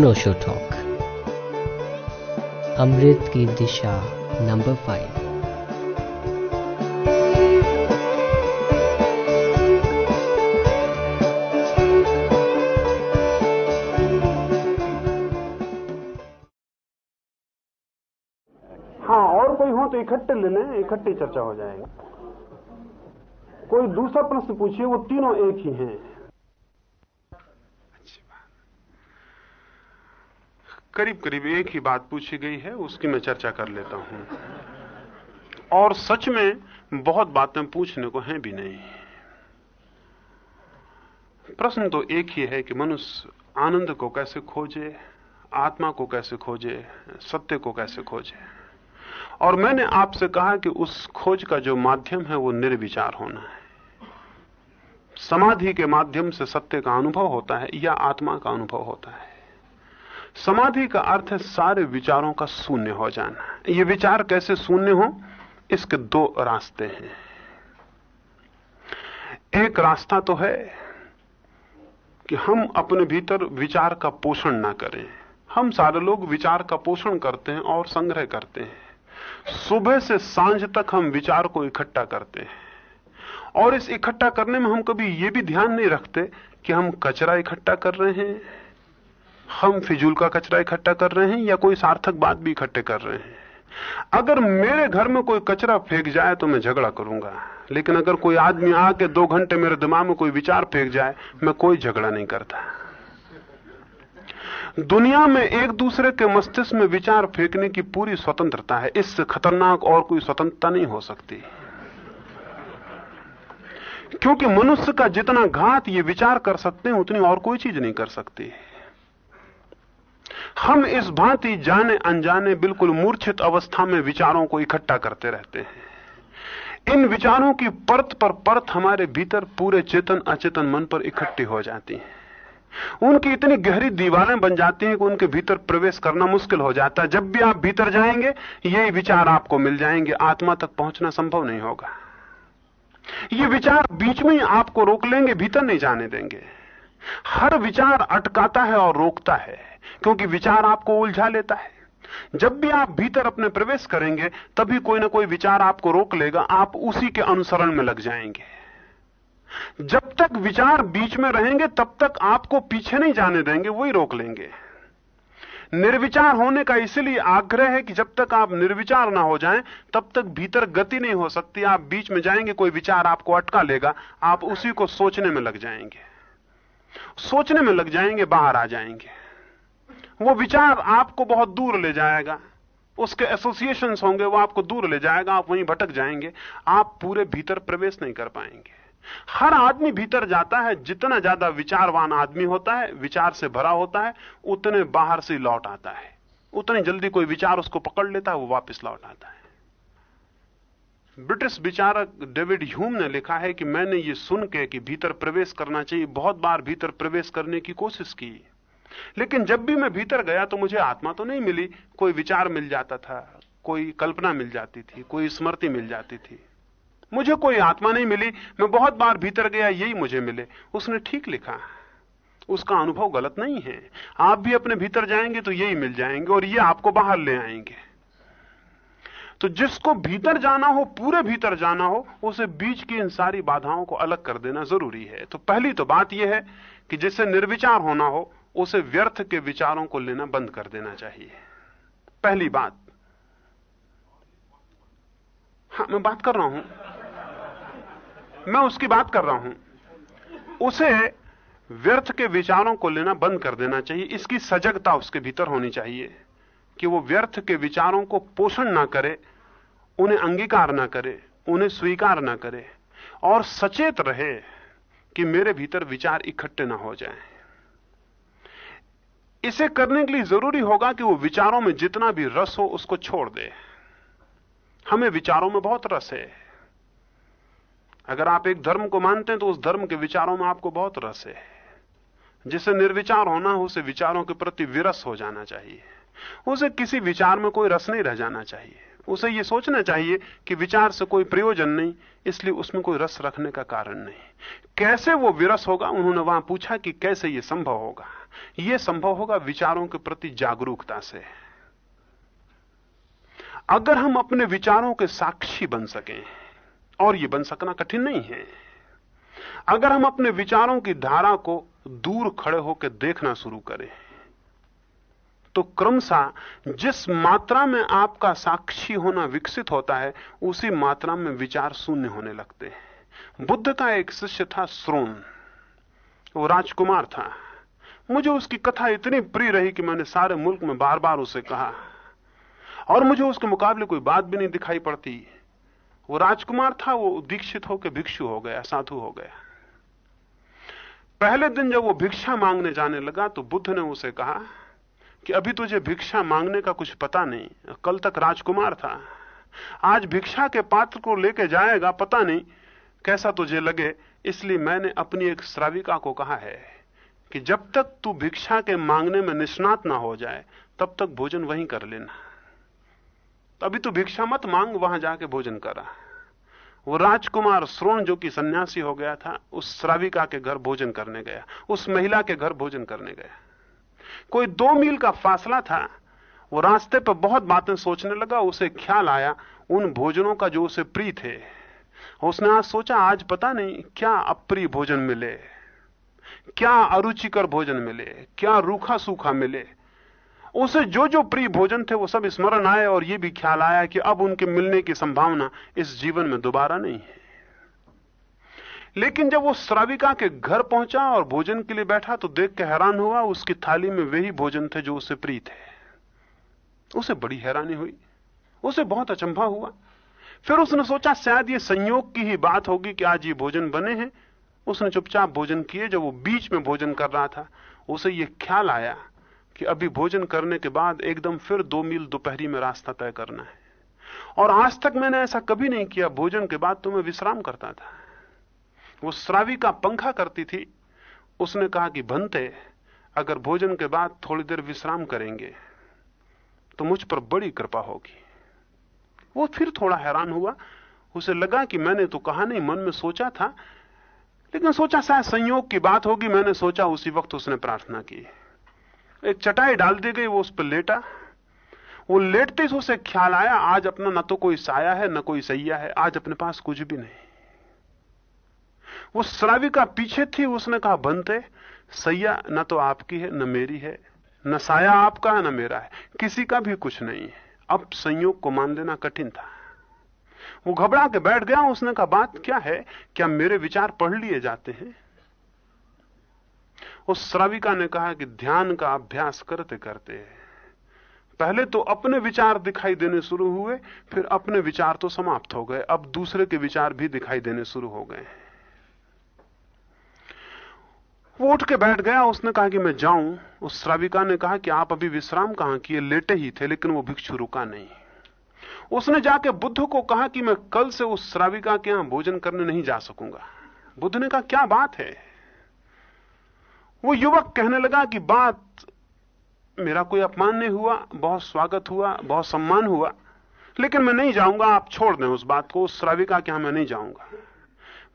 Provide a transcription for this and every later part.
अनोशो talk अमृत की दिशा number five हाँ और कोई हो तो इकट्ठे ले लें, इकट्ठी चर्चा हो जाएगी। कोई दूसरा प्रश्न पूछिए, वो तीनों एक ही हैं। करीब करीब एक ही बात पूछी गई है, उसकी मैं चर्चा कर लेता हूँ। और सच में बहुत बातें पूछने को हैं भी नहीं। प्रश्न तो एक ही है कि मनुष्य आनंद को कैसे खोजे, आत्मा को कैसे खोजे, सत्य को कैसे खोजे। और मैंने आपसे कहा कि उस खोज का जो माध्यम है, वो निर्विचार होना है। समाधि के माध्यम से सत्य का अनुभव होता है या आत्मा का अनुभव होता है। समाधि का अर्थ है सारे विचारों का शून्य हो जाना। ये विचार कैसे शून्य हो? इसके दो रास्ते हैं। एक रास्ता तो है कि हम अपने भीतर विचार का पोषण ना करें। हम सारे लोग विचार का पोषण करते हैं और संग्रह करते हैं। सुबह से साँझ तक हम विचार को इकट्ठा करते हैं। और इस इकट्ठा करने में हम कभी यह भी ध्यान नहीं रखते कि हम कचरा इकट्ठा कर रहे हैं। हम फिजूल का कचरा इकट्ठा कर रहे हैं या कोई सार्थक बात भी इकट्ठे कर रहे हैं? अगर मेरे घर में कोई कचरा फेंक जाए तो मैं झगड़ा करूँगा। लेकिन अगर कोई आदमी आके दो घंटे मेरे दिमाग में कोई विचार फेंक जाए, मैं कोई झगड़ा नहीं करता। दुनिया में एक दूसरे के मस्तिष्क में विचार फेंकने की पूरी स्वतंत्रता है। इससे खतरनाक और कोई स्वतंत्रता नहीं हो सकती। क्योंकि मनुष्य का जितना घात ये विचार कर सकते हैं, उतनी और कोई चीज़ नहीं कर सकती। हम इस भांति जाने अनजाने, बिल्कुल मूर्छित अवस्था में विचारों को इकट्ठा करते रहते हैं। इन विचारों की परत पर परत हमारे भीतर पूरे चेतन, अचेतन मन पर इकट्ठी हो जाती हैं। उनकी इतनी गहरी दीवारें बन जाती हैं कि उनके भीतर प्रवेश करना मुश्किल हो जाता है। जब भी आप भीतर जाएँगे यही विचार आपको मिल जाएँगे। आत्मा तक पहुँचना संभव नहीं होगा। ये विचार बीच में ही आपको रोक लेंगे, भीतर नहीं जाने देंगे। हर विचार अटकाता है और रोकता है। क्योंकि विचार आपको उलझा लेता है। जब भी आप भीतर अपने प्रवेश करेंगे, तभी कोई ना कोई विचार आपको रोक लेगा, आप उसी के अनुसरण में लग जाएँगे। जब तक विचार बीच में रहेंगे, तब तक आपको पीछे नहीं जाने देंगे, वही रोक लेंगे। निर्विचार होने का इसलिए आग्रह है कि जब तक आप निर्विचार ना हो जाएँ, तब तक भीतर गति नहीं हो सकती। आप बीच में जाएँगे, कोई विचार आपको अटका लेगा, आप उसी को सोचने में लग जाएँगे। सोचने में लग जाएँगे, बाहर आ जाएँगे। वो विचार आपको बहुत दूर ले जाएगा। उसके एसोसिएशन होंगे, वो आपको दूर ले जाएगा, आप वहीं भटक जाएँगे। आप पूरे भीतर प्रवेश नहीं कर पाएँगे। हर आदमी भीतर जाता है, जितना ज़्यादा विचारवान आदमी होता है, विचार से भरा होता है, उतने बाहर से लौट आता है। उतनी जल्दी कोई विचार उसको पकड़ लेता है, वो वापस लौट आता है। ब्रिटिश विचारक डेविड ह्यूम ने लिखा है कि मैंने ये सुन के कि भीतर प्रवेश करना चाहिए, बहुत बार भीतर प्रवेश करने की कोशिश की। लेकिन जब भी मैं भीतर गया तो मुझे आत्मा तो नहीं मिली। कोई विचार मिल जाता था, कोई कल्पना मिल जाती थी, कोई स्मृति मिल जाती थी। मुझे कोई आत्मा नहीं मिली। मैं बहुत बार भीतर गया, यही मुझे मिले। उसने ठीक लिखा। उसका अनुभव गलत नहीं है। आप भी अपने भीतर जाएँगे तो यही मिल जाएँगे और ये आपको बाहर ले आएँगे। तो जिसको भीतर जाना हो, पूरे भीतर जाना हो, उसे बीच की इन सारी बाधाओं को अलग कर देना ज़रूरी है। तो पहली तो बात यह है कि जिससे निर्विचार होना हो उसे व्यर्थ के विचारों को लेना बंद कर देना चाहिए। पहली बात। हाँ मैं बात कर रहा हूँ। मैं उसकी बात कर रहा हूँ। उसे व्यर्थ के विचारों को लेना बंद कर देना चाहिए। इसकी सजगता उसके भीतर होनी चाहिए कि वो व्यर्थ के विचारों को पोषण ना करे, उन्हें अंगीकार ना करे, उन्हें स्वीकार ना करे और सचेत रहे कि मेरे भीतर विचार इकट्ठे ना हो जाएँ। इसे करने के लिए ज़रूरी होगा कि वो विचारों में जितना भी रस हो उसको छोड़ दे। हमें विचारों में बहुत रस है। अगर आप एक धर्म को मानते हैं तो उस धर्म के विचारों में आपको बहुत रस है। जिसे निर्विचार होना हो, उसे विचारों के प्रति विरस हो जाना चाहिए। उसे किसी विचार में कोई रस नहीं रह जाना चाहिए। उसे यह सोचना चाहिए कि विचार से कोई प्रयोजन नहीं, इसलिए उसमें कोई रस रखने का कारण नहीं। कैसे वो विरस होगा, उन्होंने वहाँ पूछा कि कैसे यह संभव होगा। यह संभव होगा विचारों के प्रति जागरूकता से। अगर हम अपने विचारों के साक्षी बन सकें, और यह बन सकना कठिन नहीं है। अगर हम अपने विचारों की धारा को दूर खड़े होकर देखना शुरू करें तो क्रमशः जिस मात्रा में आपका साक्षी होना विकसित होता है, उसी मात्रा में विचार शून्य होने लगते हैं। बुद्ध का एक शिष्य था श्रोण वो राजकुमार था। मुझे उसकी कथा इतनी प्रिय रही कि मैंने सारे मुल्क में बार बार उसे कहा। और मुझे उसके मुकाबले कोई बात भी नहीं दिखाई पड़ती। वो राजकुमार था, वो दीक्षित होकर भिक्षु हो गया, साधु हो गया। पहले दिन जब वो भिक्षा मांगने जाने लगा तो बुद्ध ने उसे कहा कि अभी तुझे भिक्षा मांगने का कुछ पता नहीं, कल तक राजकुमार था। आज भिक्षा के पात्र को लेके जाएगा, पता नहीं कैसा तुझे लगे, इसलिए मैंने अपनी एक श्राविका को कहा है। कि जब तक तू भिक्षा के मांगने में निष्णात ना हो जाए, तब तक भोजन वहीं कर लेना। अभी तू भिक्षा मत मांग, वहाँ जाके भोजन करा। वो राजकुमार श्रोण जो कि सन्यासी हो गया था, उस श्राविका के घर भोजन करने गया, उस महिला के घर भोजन करने गया। कोई दो मील का फासला था, वो रास्ते पर बहुत बातें सोचने लगा, उसे ख्याल आया, उन भोजनों का जो उसे प्रिय थे उसने आज सोचा, आज पता नहीं, क्या अप्रिय भोजन मिले। क्या अरुचिकर भोजन मिले, क्या रूखा सूखा मिले। उसे जो जो प्रिय भोजन थे वो सब स्मरण आए और ये भी ख्याल आया कि अब उनके मिलने की संभावना इस जीवन में दोबारा नहीं है। लेकिन जब वो श्राविका के घर पहुँचा और भोजन के लिए बैठा तो देख के हैरान हुआ, उसकी थाली में वही भोजन थे जो उसे प्रिय थे। उसे बड़ी हैरानी हुई, उसे बहुत अचंभा हुआ। फिर उसने सोचा, शायद ये संयोग की ही बात होगी कि आज ये भोजन बने हैं। उसने चुपचाप भोजन किए जब वो बीच में भोजन कर रहा था। उसे ये ख्याल आया कि अभी भोजन करने के बाद एकदम फिर दो मील दोपहरी में रास्ता तय करना है। और आज तक मैंने ऐसा कभी नहीं किया। भोजन के बाद तो मैं विश्राम करता था। वो श्रावी का पंखा करती थी। उसने कहा कि बनते अगर भोजन के बाद थोड़ी देर विश्राम करेंगे तो मुझ पर बड़ी कृपा होगी। वो फिर थोड़ा हैरान हुआ। उसे लगा कि मैंने तो कहा नहीं, मन में सोचा था लेकिन सोचा शायद संयोग की बात होगी, मैंने सोचा उसी वक्त उसने प्रार्थना की। एक चटाई डाल दी गई, वो उस पर लेटा। वो लेटते ही उसे ख्याल आया, आज अपना न तो कोई साया है, न कोई सैया है, आज अपने पास कुछ भी नहीं। वो श्राविका पीछे थी, उसने कहा बनते सैया न तो आपकी है, न मेरी है, न साया आपका है, न मेरा है, किसी का भी कुछ नहीं है। अब संयोग को मान लेना कठिन था। वो घबरा के बैठ गया, उसने कहा, बात क्या है? क्या मेरे विचार पढ़ लिए जाते हैं? उस श्राविका ने कहा कि ध्यान का अभ्यास करते करते, पहले तो अपने विचार दिखाई देने शुरू हुए, फिर अपने विचार तो समाप्त हो गए, अब दूसरे के विचार भी दिखाई देने शुरू हो गए वो उठ के बैठ गया, उसने कहा कि मैं जाऊँ। उस श्राविका ने कहा कि आप अभी विश्राम कहाँ किए? लेटे ही थे, लेकिन वो भिक्षु रुका नहीं। उसने जाके बुद्ध को कहा कि मैं कल से उस श्राविका के यहाँ भोजन करने नहीं जा सकूँगा। बुद्ध ने कहा, क्या बात है? वो युवक कहने लगा कि, बात मेरा कोई अपमान नहीं हुआ, बहुत स्वागत हुआ, बहुत सम्मान हुआ, लेकिन मैं नहीं जाऊँगा, आप छोड़ दें उस बात को, उस श्राविका के यहाँ मैं नहीं जाऊँगा।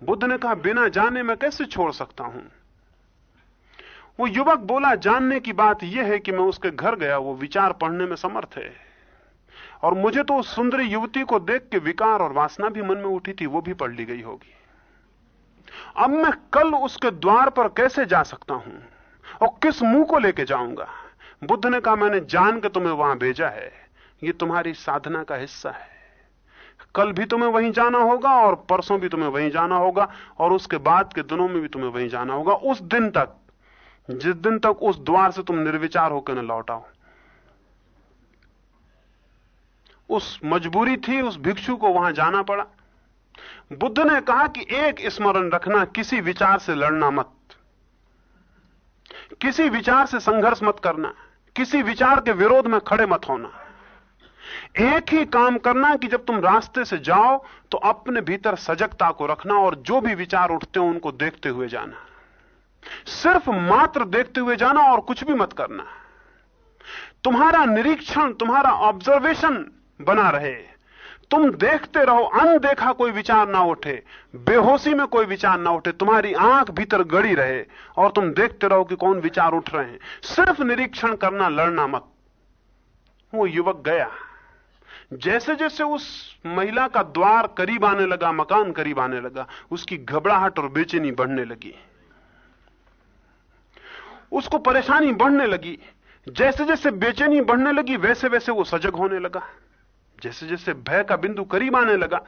बुद्ध ने कहा, बिना जाने मैं कैसे छोड़ सकता हूँ? वो युवक बोला, जानने की बात यह है कि मैं उसके घर गया, वो विचार पढ़ने में समर्थ है। और मुझे तो उस सुंदरी युवती को देख के विकार और वासना भी मन में उठी थी, वो भी पढ़ ली गई होगी। अब मैं कल उसके द्वार पर कैसे जा सकता हूँ? और किस मुँह को लेके जाऊँगा? बुद्ध ने कहा, मैंने जान के तुम्हें वहाँ भेजा है। ये तुम्हारी साधना का हिस्सा है। कल भी तुम्हें वहीं जाना होगा और परसों भी तुम्हें वहीं जाना होगा और उसके बाद के दिनों में भी तुम्हें वहीं जाना होगा। उस दिन तक, जिस दिन तक उस द्वार से तुम निर्विचार होकर न लौटाओ उस मजबूरी थी, उस भिक्षु को वहाँ जाना पड़ा। बुद्ध ने कहा कि एक स्मरण रखना, किसी विचार से लड़ना मत। किसी विचार से संघर्ष मत करना, किसी विचार के विरोध में खड़े मत होना। एक ही काम करना कि जब तुम रास्ते से जाओ तो अपने भीतर सजगता को रखना और जो भी विचार उठते हो, उनको देखते हुए जाना। सिर्फ़ मात्र देखते हुए जाना और कुछ भी मत करना। तुम्हारा निरीक्षण, तुम्हारा ऑब्जर्वेशन बना रहे। तुम देखते रहो, अनदेखा कोई विचार ना उठे। बेहोशी में कोई विचार ना उठे। तुम्हारी आँख भीतर गड़ी रहे और तुम देखते रहो कि कौन विचार उठ रहे हैं। सिर्फ़ निरीक्षण करना, लड़ना मत। वो युवक गया। जैसे जैसे उस महिला का द्वार करीब आने लगा, मकान करीब आने लगा, उसकी घबराहट और बेचैनी बढ़ने लगी। उसको परेशानी बढ़ने लगी। जैसे जैसे बेचैनी बढ़ने लगी वैसे वैसे वो सजग होने लगा। जैसे जैसे भय का बिंदु करीब आने लगा,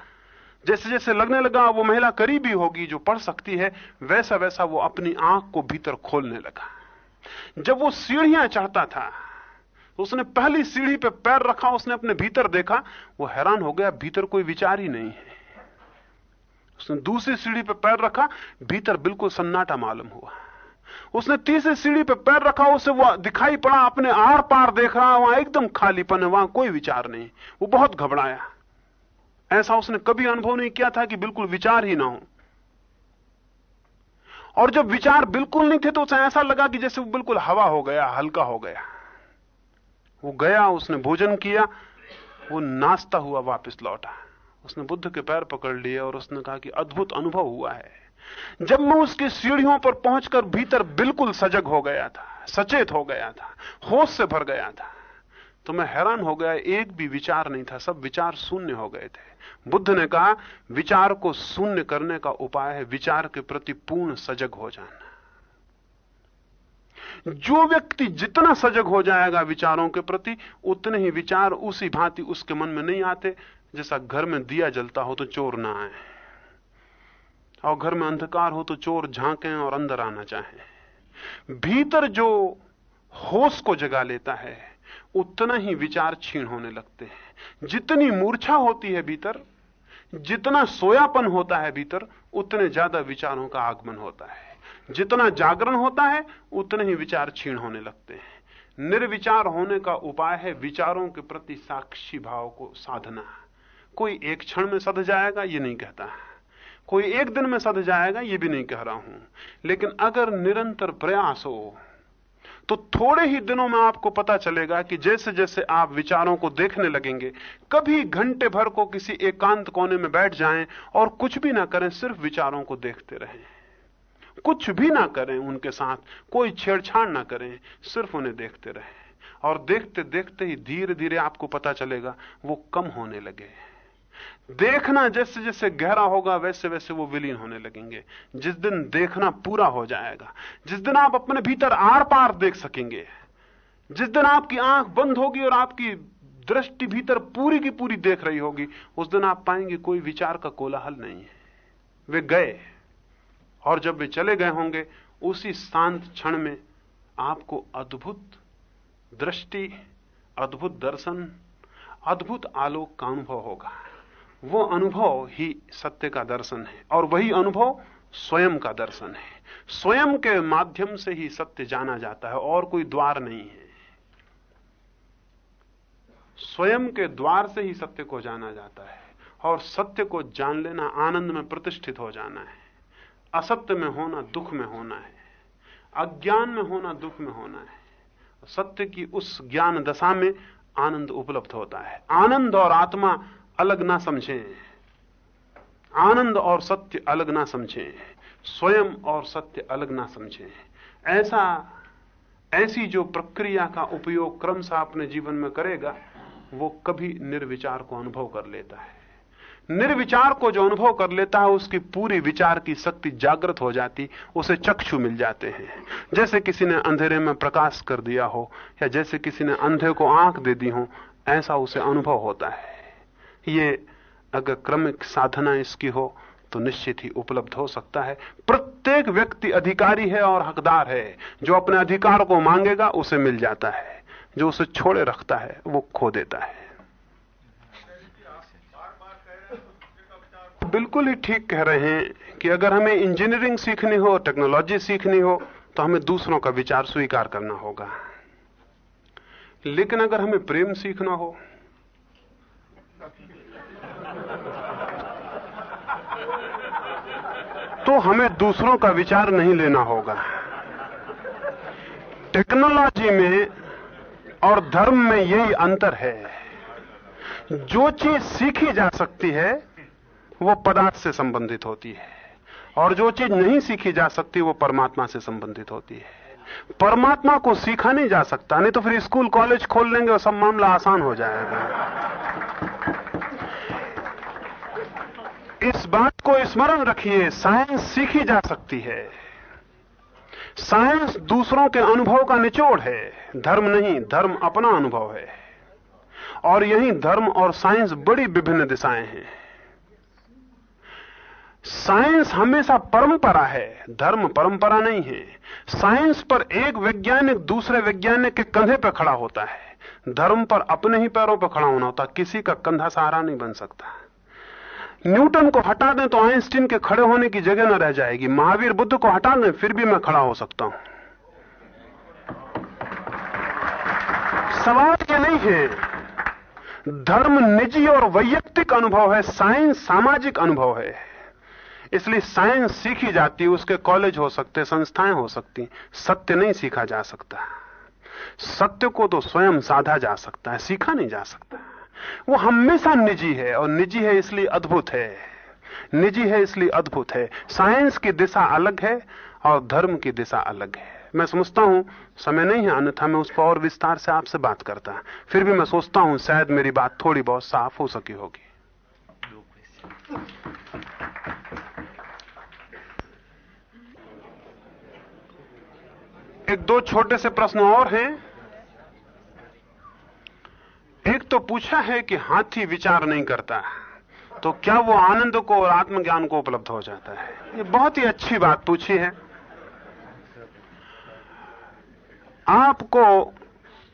जैसे जैसे लगने लगा, वो महिला करीबी होगी, जो पढ़ सकती है, वैसा वैसा वो अपनी आँख को भीतर खोलने लगा। जब वो सीढ़ियाँ चढ़ता था उसने पहली सीढ़ी पे पैर रखा, उसने अपने भीतर देखा, वो हैरान हो गया, भीतर कोई विचार ही नहीं है। उसने दूसरी सीढ़ी पे पैर रखा, भीतर बिल्कुल सन्नाटा मालूम हुआ। उसने तीसरी सीढ़ी पे पैर रखा, उसे वो दिखाई पड़ा, अपने आर पार देख रहा है वहाँ एकदम खालीपन है, वहाँ कोई विचार नहीं। वो बहुत घबराया। ऐसा उसने कभी अनुभव नहीं किया था कि बिल्कुल विचार ही ना हो। और जब विचार बिल्कुल नहीं थे तो उसे ऐसा लगा कि जैसे वो बिल्कुल हवा हो गया, हल्का हो गया। वो गया, उसने भोजन किया, वो नाश्ता हुआ, वापस लौटा। उसने बुद्ध के पैर पकड़ लिए और उसने कहा कि अद्भुत अनुभव हुआ है। जब मैं उसकी सीढ़ियों पर पहुंचकर भीतर बिल्कुल सजग हो गया था, सचेत हो गया था, होश से भर गया था तो मैं हैरान हो गया, एक भी विचार नहीं था, सब विचार शून्य हो गए थे। बुद्ध ने कहा, विचार को शून्य करने का उपाय है, विचार के प्रति पूर्ण सजग हो जाना। जो व्यक्ति जितना सजग हो जाएगा विचारों के प्रति, उतने ही विचार उसी भांति उसके मन में नहीं आते। जैसा घर में दिया जलता हो तो चोर ना आए। और घर में अंधकार हो तो चोर झांकें और अंदर आना चाहें। भीतर जो होश को जगा लेता है, उतना ही विचार छीण होने लगते हैं। जितनी मूर्छा होती है भीतर, जितना सोयापन होता है भीतर, उतने ज़्यादा विचारों का आगमन होता है। जितना जागरण होता है, उतने ही विचार छीण होने लगते हैं। निर्विचार होने का उपाय है विचारों के प्रति साक्षी भाव को साधना। कोई एक क्षण में सध जाएगा, ये नहीं कहता। है कोई एक दिन में सध जाएगा, ये भी नहीं कह रहा हूँ। लेकिन अगर निरंतर प्रयास हो तो थोड़े ही दिनों में आपको पता चलेगा कि जैसे जैसे आप विचारों को देखने लगेंगे, कभी घंटे भर को किसी एकांत कोने में बैठ जाएँ और कुछ भी ना करें, सिर्फ़ विचारों को देखते रहें। कुछ भी ना करें उनके साथ, कोई छेड़छाड़ ना करें, सिर्फ़ उन्हें देखते रहें। और देखते देखते ही धीरे धीरे आपको पता चलेगा, वो कम होने लगे देखना जैसे जैसे गहरा होगा, वैसे वैसे वो विलीन होने लगेंगे। जिस दिन देखना पूरा हो जाएगा, जिस दिन आप अपने भीतर आर पार देख सकेंगे, जिस दिन आपकी आँख बंद होगी और आपकी दृष्टि भीतर पूरी की पूरी देख रही होगी, उस दिन आप पाएँगे कोई विचार का कोलाहल नहीं है। वे गए, और जब वे चले गए होंगे, उसी शांत क्षण में आपको अद्भुत दृष्टि, अद्भुत दर्शन, अद्भुत आलोक का अनुभव होगा। वो अनुभव ही सत्य का दर्शन है। और वही अनुभव स्वयं का दर्शन है। स्वयं के माध्यम से ही सत्य जाना जाता है और कोई द्वार नहीं है। स्वयं के द्वार से ही सत्य को जाना जाता है और सत्य को जान लेना आनंद में प्रतिष्ठित हो जाना है। असत्य में होना दुख में होना है। अज्ञान में होना दुख में होना है। सत्य की उस ज्ञान दशा में आनंद उपलब्ध होता है। आनंद और आत्मा अलग ना समझें। आनंद और सत्य अलग ना समझें। स्वयं और सत्य अलग ना समझें। ऐसा, ऐसी जो प्रक्रिया का उपयोग क्रमशः अपने जीवन में करेगा, वो कभी निर्विचार को अनुभव कर लेता है। निर्विचार को जो अनुभव कर लेता है, उसकी पूरी विचार की शक्ति जागृत हो जाती, उसे चक्षु मिल जाते हैं। जैसे किसी ने अंधेरे में प्रकाश कर दिया हो, या जैसे किसी ने अंधे को आँख दे दी हो, ऐसा उसे अनुभव होता है। ये अगर क्रमिक साधना इसकी हो तो निश्चित ही उपलब्ध हो सकता है। प्रत्येक व्यक्ति अधिकारी है और हकदार है। जो अपने अधिकार को मांगेगा, उसे मिल जाता है। जो उसे छोड़े रखता है, वो खो देता है। बिल्कुल ही ठीक कह रहे हैं कि अगर हमें इंजीनियरिंग सीखनी हो, टेक्नोलॉजी सीखनी हो तो हमें दूसरों का विचार स्वीकार करना होगा। लेकिन अगर हमें प्रेम सीखना हो तो हमें दूसरों का विचार नहीं लेना होगा। टेक्नोलॉजी में और धर्म में यही अंतर है। जो चीज़ सीखी जा सकती है, वो पदार्थ से संबंधित होती है। और जो चीज़ नहीं सीखी जा सकती, वो परमात्मा से संबंधित होती है। परमात्मा को सीखा नहीं जा सकता, नहीं तो फिर स्कूल, कॉलेज खोल लेंगे और सब मामला आसान हो जाएगा। इस बात को स्मरण रखिए, साइंस सीखी जा सकती है। साइंस दूसरों के अनुभव का निचोड़ है। धर्म नहीं, धर्म अपना अनुभव है। और यही धर्म और साइंस बड़ी विभिन्न दिशाएँ हैं। साइंस हमेशा परंपरा है, धर्म परंपरा नहीं है। साइंस पर एक वैज्ञानिक दूसरे वैज्ञानिक के कंधे पर खड़ा होता है। धर्म पर अपने ही पैरों पर खड़ा होना होता, किसी का कंधा सहारा नहीं बन सकता। न्यूटन को हटा दें तो आइंस्टीन के खड़े होने की जगह न रह जाएगी। महावीर बुद्ध को हटा दें, फिर भी मैं खड़ा हो सकता हूँ। सवाल ये नहीं है, धर्म निजी और वैयक्तिक अनुभव है, साइंस सामाजिक अनुभव है। इसलिए साइंस सीखी जाती है, उसके कॉलेज हो सकते, संस्थाएँ हो सकती सत्य नहीं सीखा जा सकता। सत्य को तो स्वयं साधा जा सकता है, सीखा नहीं जा सकता। वो हमेशा निजी है और निजी है इसलिए अद्भुत है। निजी है इसलिए अद्भुत है। साइंस की दिशा अलग है और धर्म की दिशा अलग है। मैं समझता हूँ, समय नहीं है, अन्यथा मैं उस पर और विस्तार से आपसे बात करता। फिर भी मैं सोचता हूँ, शायद मेरी बात थोड़ी बहुत साफ़ हो सकी होगी। एक दो छोटे से प्रश्न और हैं। एक तो पूछा है कि हाथी विचार नहीं करता तो क्या वो आनंद को और आत्मज्ञान को उपलब्ध हो जाता है? ये बहुत ही अच्छी बात पूछी है। आपको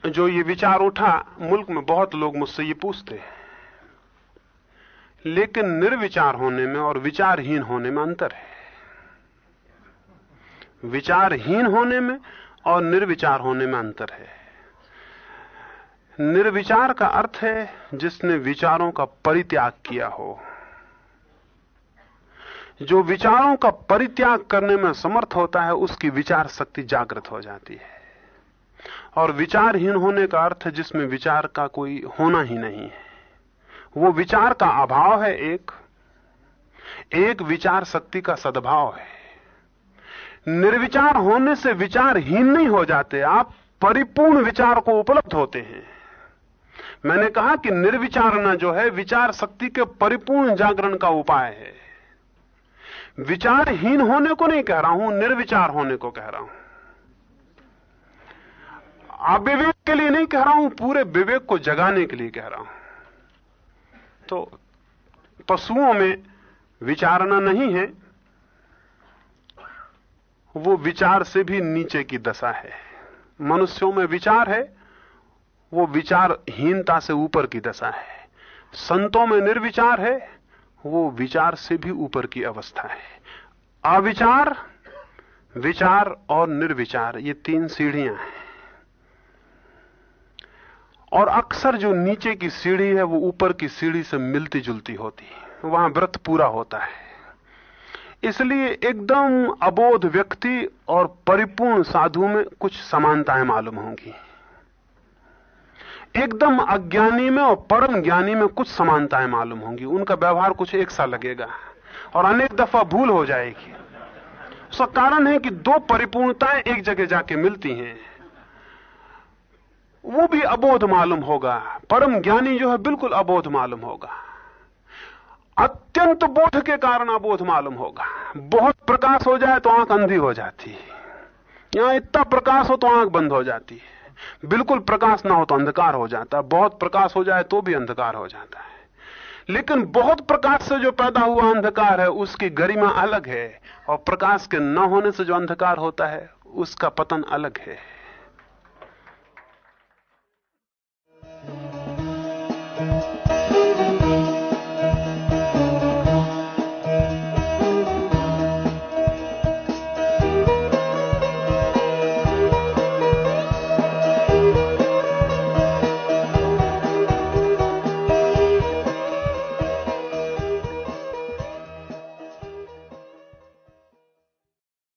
जो ये विचार उठा, मुल्क में बहुत लोग मुझसे ये पूछते हैं। लेकिन निर्विचार होने में और विचारहीन होने में अंतर है। विचारहीन होने में और निर्विचार होने में अंतर है। निर्विचार का अर्थ है, जिसने विचारों का परित्याग किया हो। जो विचारों का परित्याग करने में समर्थ होता है, उसकी विचार शक्ति जागृत हो जाती है। और विचारहीन होने का अर्थ है जिसमें विचार का कोई होना ही नहीं है। वो विचार का अभाव है एक। एक विचार शक्ति का सद्भाव है। निर्विचार होने से विचारहीन नहीं हो जाते। आप परिपूर्ण विचार को उपलब्ध होते हैं। मैंने कहा कि निर्विचारना जो है विचार शक्ति के परिपूर्ण जागरण का उपाय है। विचारहीन होने को नहीं कह रहा हूँ, निर्विचार होने को कह रहा हूँ। अविवेक के लिए नहीं कह रहा हूँ, पूरे विवेक को जगाने के लिए कह रहा हूँ। तो पशुओं में विचारना नहीं है, वो विचार से भी नीचे की दशा है। मनुष्यों में विचार है वो विचारहीनता से ऊपर की दशा है। संतों में निर्विचार है, वो विचार से भी ऊपर की अवस्था है। अविचार, विचार और निर्विचार, ये तीन सीढ़ियाँ हैं। और अक्सर जो नीचे की सीढ़ी है, वो ऊपर की सीढ़ी से मिलती जुलती होती है। वहाँ व्रत पूरा होता है। इसलिए एकदम अबोध व्यक्ति और परिपूर्ण साधु में कुछ समानताएँ मालूम होंगी। एकदम अज्ञानी में और परम ज्ञानी में कुछ समानताएँ मालूम होंगी। उनका व्यवहार कुछ एक सा लगेगा और अनेक दफ़ा भूल हो जाएगी। उसका कारण है कि दो परिपूर्णताएँ एक जगह जाके मिलती हैं। वो भी अबोध मालूम होगा। परम ज्ञानी जो है बिल्कुल अबोध मालूम होगा। अत्यंत बोध के कारण अबोध मालूम होगा। बहुत प्रकाश हो जाए तो आँख अंधी हो जाती। है यहाँ इतना प्रकाश हो तो आँख बंद हो जाती है। बिल्कुल प्रकाश ना हो तो अंधकार हो जाता है। बहुत प्रकाश हो जाए तो भी अंधकार हो जाता है। लेकिन बहुत प्रकाश से जो पैदा हुआ अंधकार है, उसकी गरिमा अलग है और प्रकाश के न होने से जो अंधकार होता है, उसका पतन अलग है।